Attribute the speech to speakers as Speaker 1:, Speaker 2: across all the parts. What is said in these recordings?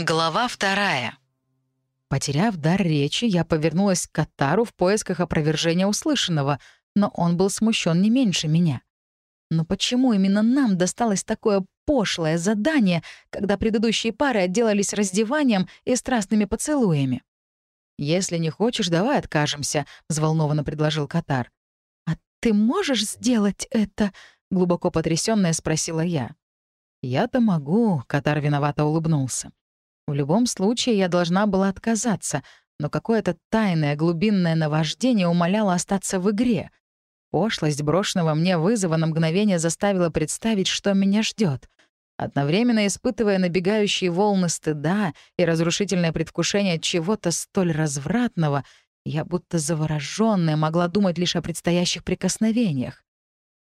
Speaker 1: Глава вторая.
Speaker 2: Потеряв дар речи, я повернулась к Катару в поисках опровержения услышанного, но он был смущен не меньше меня. Но почему именно нам досталось такое пошлое задание, когда предыдущие пары отделались раздеванием и страстными поцелуями? «Если не хочешь, давай откажемся», — взволнованно предложил Катар. «А ты можешь сделать это?» — глубоко потрясённая спросила я. «Я-то могу», — Катар виновато улыбнулся. В любом случае я должна была отказаться, но какое-то тайное глубинное наваждение умоляло остаться в игре. Пошлость брошенного мне вызова на мгновение заставила представить, что меня ждет. Одновременно испытывая набегающие волны стыда и разрушительное предвкушение чего-то столь развратного, я будто заворожённая могла думать лишь о предстоящих прикосновениях.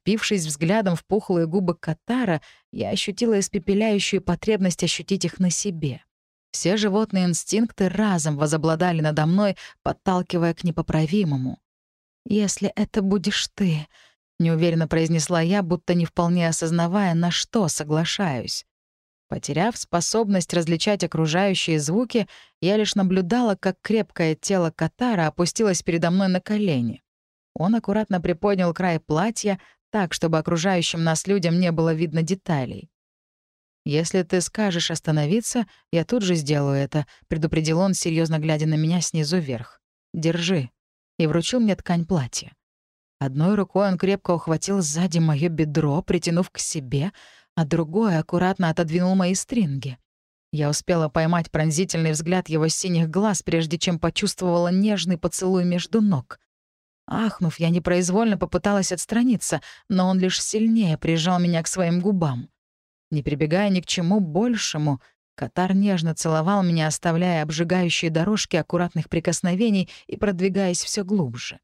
Speaker 2: Впившись взглядом в пухлые губы Катара, я ощутила испепеляющую потребность ощутить их на себе. Все животные инстинкты разом возобладали надо мной, подталкивая к непоправимому. «Если это будешь ты», — неуверенно произнесла я, будто не вполне осознавая, на что соглашаюсь. Потеряв способность различать окружающие звуки, я лишь наблюдала, как крепкое тело Катара опустилось передо мной на колени. Он аккуратно приподнял край платья так, чтобы окружающим нас людям не было видно деталей. «Если ты скажешь остановиться, я тут же сделаю это», — предупредил он, серьезно глядя на меня снизу вверх. «Держи». И вручил мне ткань платья. Одной рукой он крепко ухватил сзади моё бедро, притянув к себе, а другой аккуратно отодвинул мои стринги. Я успела поймать пронзительный взгляд его синих глаз, прежде чем почувствовала нежный поцелуй между ног. Ахнув, я непроизвольно попыталась отстраниться, но он лишь сильнее прижал меня к своим губам. Не прибегая ни к чему большему, Катар нежно целовал меня, оставляя обжигающие дорожки аккуратных прикосновений и продвигаясь все глубже.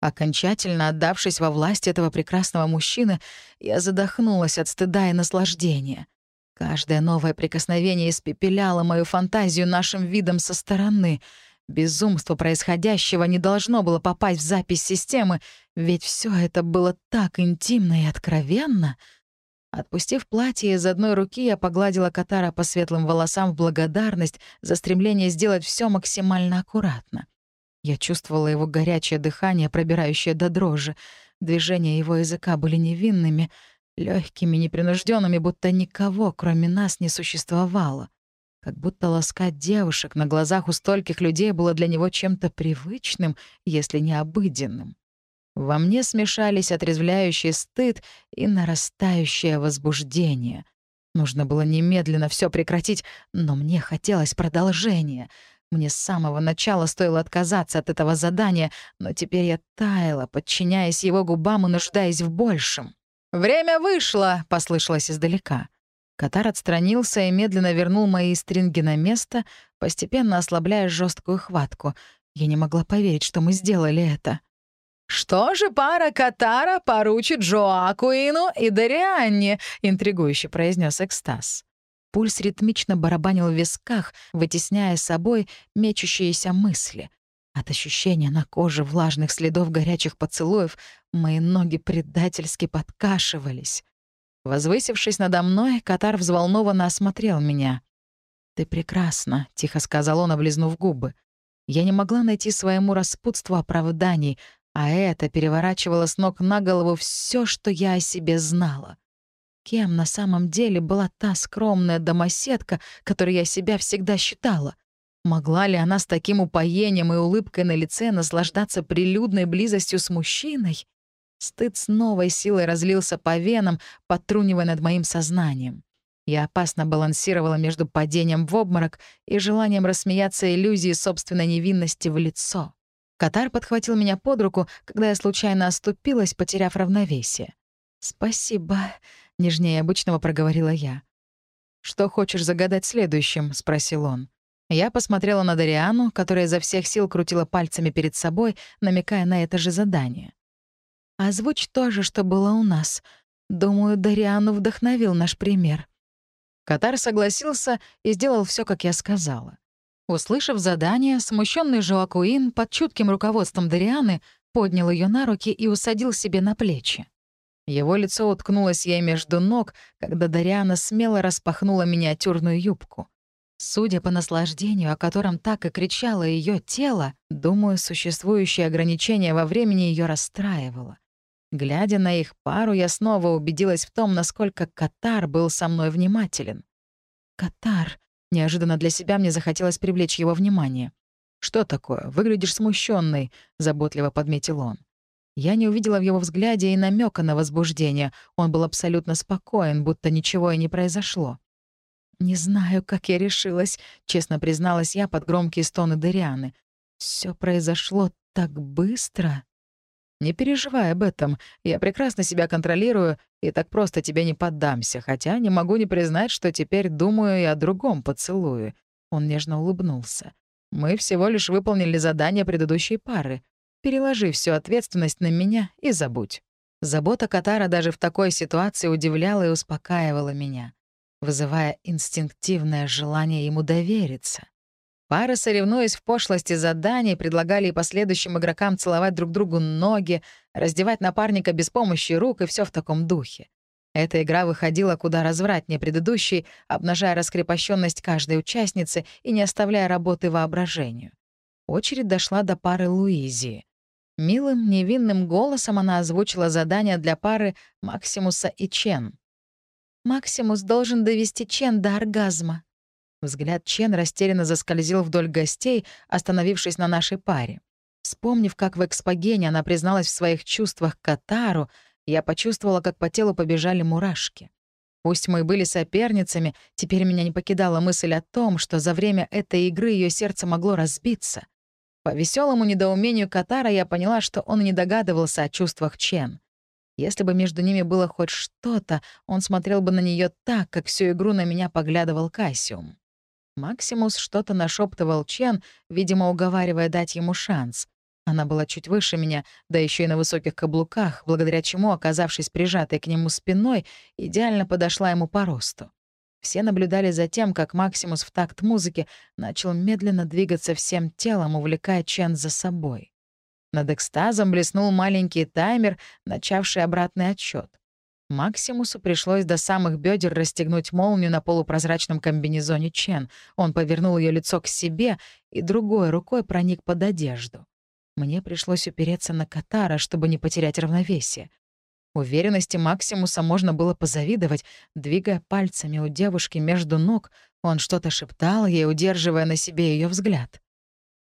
Speaker 2: Окончательно отдавшись во власть этого прекрасного мужчины, я задохнулась от стыда и наслаждения. Каждое новое прикосновение испепеляло мою фантазию нашим видом со стороны. Безумство происходящего не должно было попасть в запись системы, ведь все это было так интимно и откровенно — Отпустив платье из одной руки, я погладила Катара по светлым волосам в благодарность за стремление сделать все максимально аккуратно. Я чувствовала его горячее дыхание, пробирающее до дрожи. Движения его языка были невинными, легкими, непринужденными, будто никого, кроме нас, не существовало. Как будто ласкать девушек на глазах у стольких людей было для него чем-то привычным, если не обыденным. Во мне смешались отрезвляющий стыд и нарастающее возбуждение. Нужно было немедленно все прекратить, но мне хотелось продолжения. Мне с самого начала стоило отказаться от этого задания, но теперь я таяла, подчиняясь его губам и нуждаясь в большем. «Время вышло!» — послышалось издалека. Катар отстранился и медленно вернул мои стринги на место, постепенно ослабляя жесткую хватку. Я не могла поверить, что мы сделали это. «Что же пара Катара поручит Джоакуину и Дарианне?» — интригующе произнес экстаз. Пульс ритмично барабанил в висках, вытесняя собой мечущиеся мысли. От ощущения на коже влажных следов горячих поцелуев мои ноги предательски подкашивались. Возвысившись надо мной, Катар взволнованно осмотрел меня. «Ты прекрасна», — тихо сказал он, облизнув губы. Я не могла найти своему распутству оправданий, а это переворачивало с ног на голову все, что я о себе знала. Кем на самом деле была та скромная домоседка, которой я себя всегда считала? Могла ли она с таким упоением и улыбкой на лице наслаждаться прилюдной близостью с мужчиной? Стыд с новой силой разлился по венам, потрунивая над моим сознанием. Я опасно балансировала между падением в обморок и желанием рассмеяться иллюзии собственной невинности в лицо. Катар подхватил меня под руку, когда я случайно оступилась, потеряв равновесие. «Спасибо», — нежнее обычного проговорила я. «Что хочешь загадать следующим?» — спросил он. Я посмотрела на Дариану, которая изо всех сил крутила пальцами перед собой, намекая на это же задание. «Озвучь то же, что было у нас. Думаю, Дариану вдохновил наш пример». Катар согласился и сделал все, как я сказала. Услышав задание, смущенный Жоакуин под чутким руководством Дарианы поднял ее на руки и усадил себе на плечи. Его лицо уткнулось ей между ног, когда Дариана смело распахнула миниатюрную юбку. Судя по наслаждению, о котором так и кричало ее тело, думаю, существующее ограничение во времени ее расстраивало. Глядя на их пару, я снова убедилась в том, насколько Катар был со мной внимателен. «Катар!» — неожиданно для себя мне захотелось привлечь его внимание. «Что такое? Выглядишь смущенный, заботливо подметил он. Я не увидела в его взгляде и намека на возбуждение. Он был абсолютно спокоен, будто ничего и не произошло. «Не знаю, как я решилась», — честно призналась я под громкие стоны Дарианы. Все произошло так быстро». «Не переживай об этом. Я прекрасно себя контролирую и так просто тебе не поддамся, хотя не могу не признать, что теперь думаю и о другом поцелуе». Он нежно улыбнулся. «Мы всего лишь выполнили задание предыдущей пары. Переложи всю ответственность на меня и забудь». Забота Катара даже в такой ситуации удивляла и успокаивала меня вызывая инстинктивное желание ему довериться. Пары, соревнуясь в пошлости заданий, предлагали и последующим игрокам целовать друг другу ноги, раздевать напарника без помощи рук и все в таком духе. Эта игра выходила куда развратнее предыдущей, обнажая раскрепощенность каждой участницы и не оставляя работы воображению. Очередь дошла до пары Луизии. Милым, невинным голосом она озвучила задание для пары Максимуса и Чен. Максимус должен довести Чен до оргазма. Взгляд Чен растерянно заскользил вдоль гостей, остановившись на нашей паре. Вспомнив, как в экспогене она призналась в своих чувствах Катару, я почувствовала, как по телу побежали мурашки. Пусть мы были соперницами, теперь меня не покидала мысль о том, что за время этой игры ее сердце могло разбиться. По веселому недоумению Катара я поняла, что он не догадывался о чувствах Чен. Если бы между ними было хоть что-то, он смотрел бы на нее так, как всю игру на меня поглядывал Кассиум. Максимус что-то нашептывал Чен, видимо, уговаривая дать ему шанс. Она была чуть выше меня, да еще и на высоких каблуках, благодаря чему, оказавшись прижатой к нему спиной, идеально подошла ему по росту. Все наблюдали за тем, как Максимус в такт музыки начал медленно двигаться всем телом, увлекая Чен за собой. Над экстазом блеснул маленький таймер, начавший обратный отсчет. Максимусу пришлось до самых бедер расстегнуть молнию на полупрозрачном комбинезоне Чен. Он повернул ее лицо к себе и другой рукой проник под одежду. Мне пришлось упереться на Катара, чтобы не потерять равновесие. Уверенности Максимуса можно было позавидовать. Двигая пальцами у девушки между ног, он что-то шептал ей, удерживая на себе ее взгляд.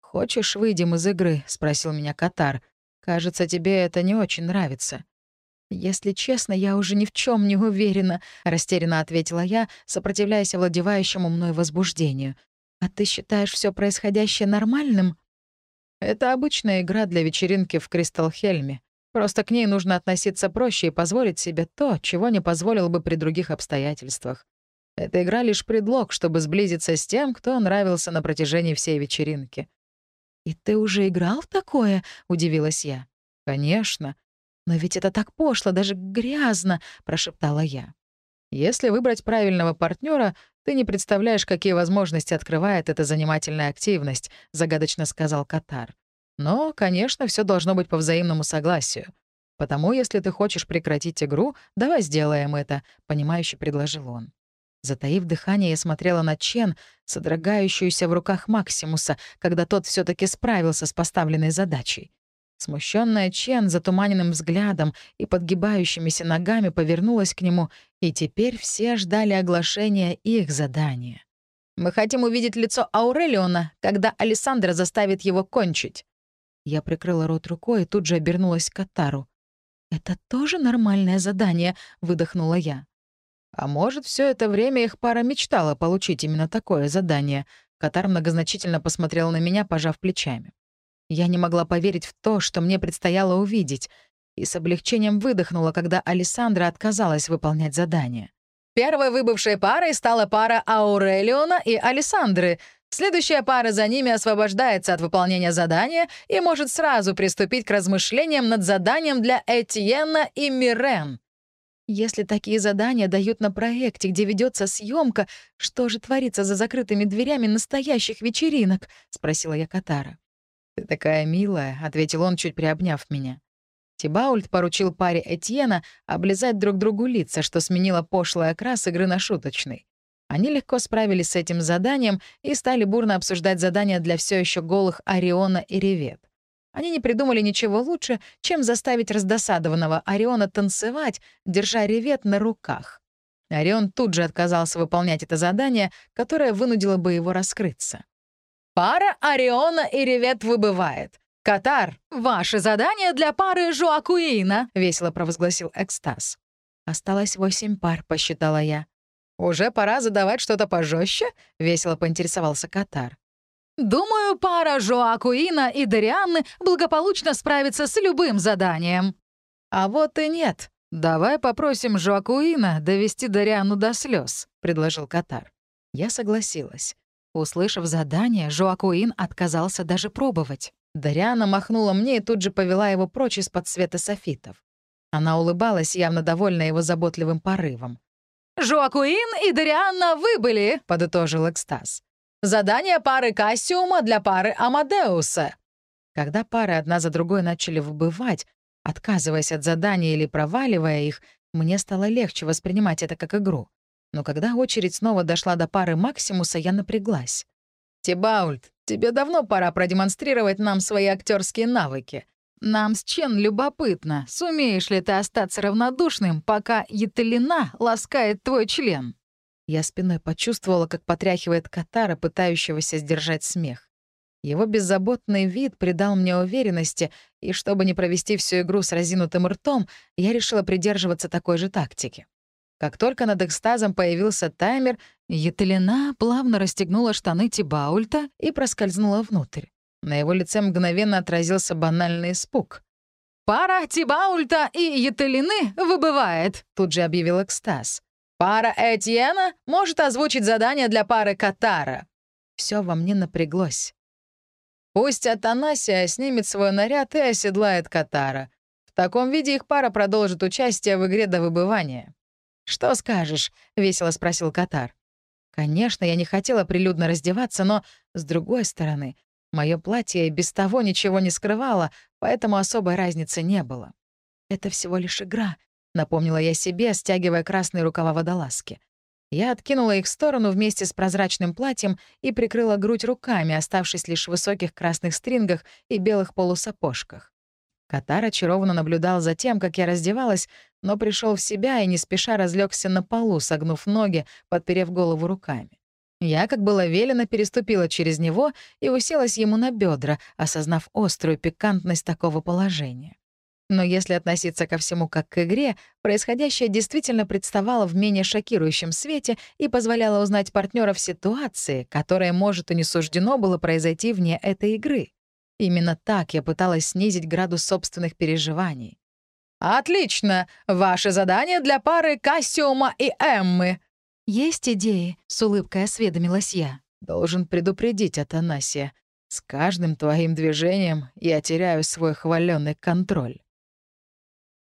Speaker 2: «Хочешь, выйдем из игры?» — спросил меня Катар. «Кажется, тебе это не очень нравится». «Если честно, я уже ни в чем не уверена», — растерянно ответила я, сопротивляясь овладевающему мной возбуждению. «А ты считаешь все происходящее нормальным?» «Это обычная игра для вечеринки в Кристалхельме. Просто к ней нужно относиться проще и позволить себе то, чего не позволил бы при других обстоятельствах. Эта игра — лишь предлог, чтобы сблизиться с тем, кто нравился на протяжении всей вечеринки. «И ты уже играл в такое?» — удивилась я. «Конечно. Но ведь это так пошло, даже грязно», — прошептала я. «Если выбрать правильного партнера, ты не представляешь, какие возможности открывает эта занимательная активность», — загадочно сказал Катар. «Но, конечно, все должно быть по взаимному согласию. Потому, если ты хочешь прекратить игру, давай сделаем это», — понимающе предложил он. Затаив дыхание, я смотрела на Чен, содрогающуюся в руках Максимуса, когда тот все таки справился с поставленной задачей. Смущенная Чен затуманенным взглядом и подгибающимися ногами повернулась к нему, и теперь все ждали оглашения их задания. «Мы хотим увидеть лицо Аурелиона, когда Александра заставит его кончить». Я прикрыла рот рукой и тут же обернулась к Катару. «Это тоже нормальное задание?» — выдохнула я. А может, все это время их пара мечтала получить именно такое задание. Катар многозначительно посмотрел на меня, пожав плечами. Я не могла поверить в то, что мне предстояло увидеть, и с облегчением выдохнула, когда Александра отказалась выполнять задание. Первой выбывшей парой стала пара Аурелиона и Александры. Следующая пара за ними освобождается от выполнения задания и может сразу приступить к размышлениям над заданием для Этьена и Мирен. Если такие задания дают на проекте, где ведется съемка, что же творится за закрытыми дверями настоящих вечеринок? спросила я Катара. Ты такая милая, ответил он, чуть приобняв меня. Тибаульт поручил паре Этьена облизать друг другу лица, что сменило пошлый окрас игры на шуточный. Они легко справились с этим заданием и стали бурно обсуждать задания для все еще голых Ориона и Ревет. Они не придумали ничего лучше, чем заставить раздосадованного Ориона танцевать, держа Ревет на руках. Орион тут же отказался выполнять это задание, которое вынудило бы его раскрыться. «Пара Ориона и Ревет выбывает. Катар, ваше задание для пары Жоакуина», — весело провозгласил Экстаз. «Осталось восемь пар», — посчитала я. «Уже пора задавать что-то пожестче? весело поинтересовался Катар. «Думаю, пара Жоакуина и Дарианны благополучно справится с любым заданием». «А вот и нет. Давай попросим Жоакуина довести Дарианну до слез, предложил Катар. Я согласилась. Услышав задание, Жоакуин отказался даже пробовать. Дариана махнула мне и тут же повела его прочь из-под света софитов. Она улыбалась, явно довольна его заботливым порывом. «Жоакуин и Дарианна выбыли», — подытожил экстаз. «Задание пары Кассиума для пары Амадеуса». Когда пары одна за другой начали выбывать, отказываясь от задания или проваливая их, мне стало легче воспринимать это как игру. Но когда очередь снова дошла до пары Максимуса, я напряглась. «Тибаульт, тебе давно пора продемонстрировать нам свои актерские навыки. Нам с Чен любопытно, сумеешь ли ты остаться равнодушным, пока Етелина ласкает твой член?» Я спиной почувствовала, как потряхивает Катара, пытающегося сдержать смех. Его беззаботный вид придал мне уверенности, и чтобы не провести всю игру с разинутым ртом, я решила придерживаться такой же тактики. Как только над экстазом появился таймер, Етелина плавно расстегнула штаны Тибаульта и проскользнула внутрь. На его лице мгновенно отразился банальный испуг. «Пара Тибаульта и Етелины выбывает», — тут же объявил экстаз. «Пара Этьена может озвучить задание для пары Катара». Все во мне напряглось. Пусть Атанасия снимет свой наряд и оседлает Катара. В таком виде их пара продолжит участие в игре до выбывания. «Что скажешь?» — весело спросил Катар. Конечно, я не хотела прилюдно раздеваться, но, с другой стороны, Мое платье без того ничего не скрывало, поэтому особой разницы не было. «Это всего лишь игра», — напомнила я себе, стягивая красные рукава водолазки. Я откинула их в сторону вместе с прозрачным платьем и прикрыла грудь руками, оставшись лишь в высоких красных стрингах и белых полусапожках. Катар очарованно наблюдал за тем, как я раздевалась, но пришел в себя и не спеша разлегся на полу, согнув ноги, подперев голову руками. Я, как было велено, переступила через него и уселась ему на бедра, осознав острую пикантность такого положения. Но если относиться ко всему как к игре, происходящее действительно представало в менее шокирующем свете и позволяло узнать партнера в ситуации, которая, может, и не суждено было произойти вне этой игры. Именно так я пыталась снизить градус собственных переживаний. «Отлично! Ваше задание для пары Кассиума и Эммы!» «Есть идеи?» — с улыбкой осведомилась я. «Должен предупредить Атанасия. С каждым твоим движением я теряю свой хваленный контроль».